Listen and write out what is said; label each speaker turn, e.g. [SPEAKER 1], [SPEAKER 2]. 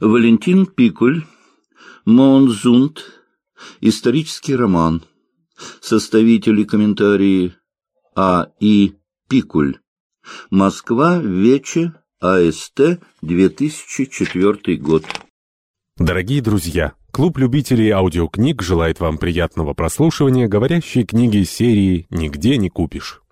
[SPEAKER 1] Валентин Пикуль, Монзунд, исторический роман. Составители комментарии А. И. Пикуль. Москва, Вече, АСТ, 2004 год.
[SPEAKER 2] Дорогие друзья, клуб любителей аудиокниг желает вам приятного прослушивания говорящей книги серии «Нигде не купишь».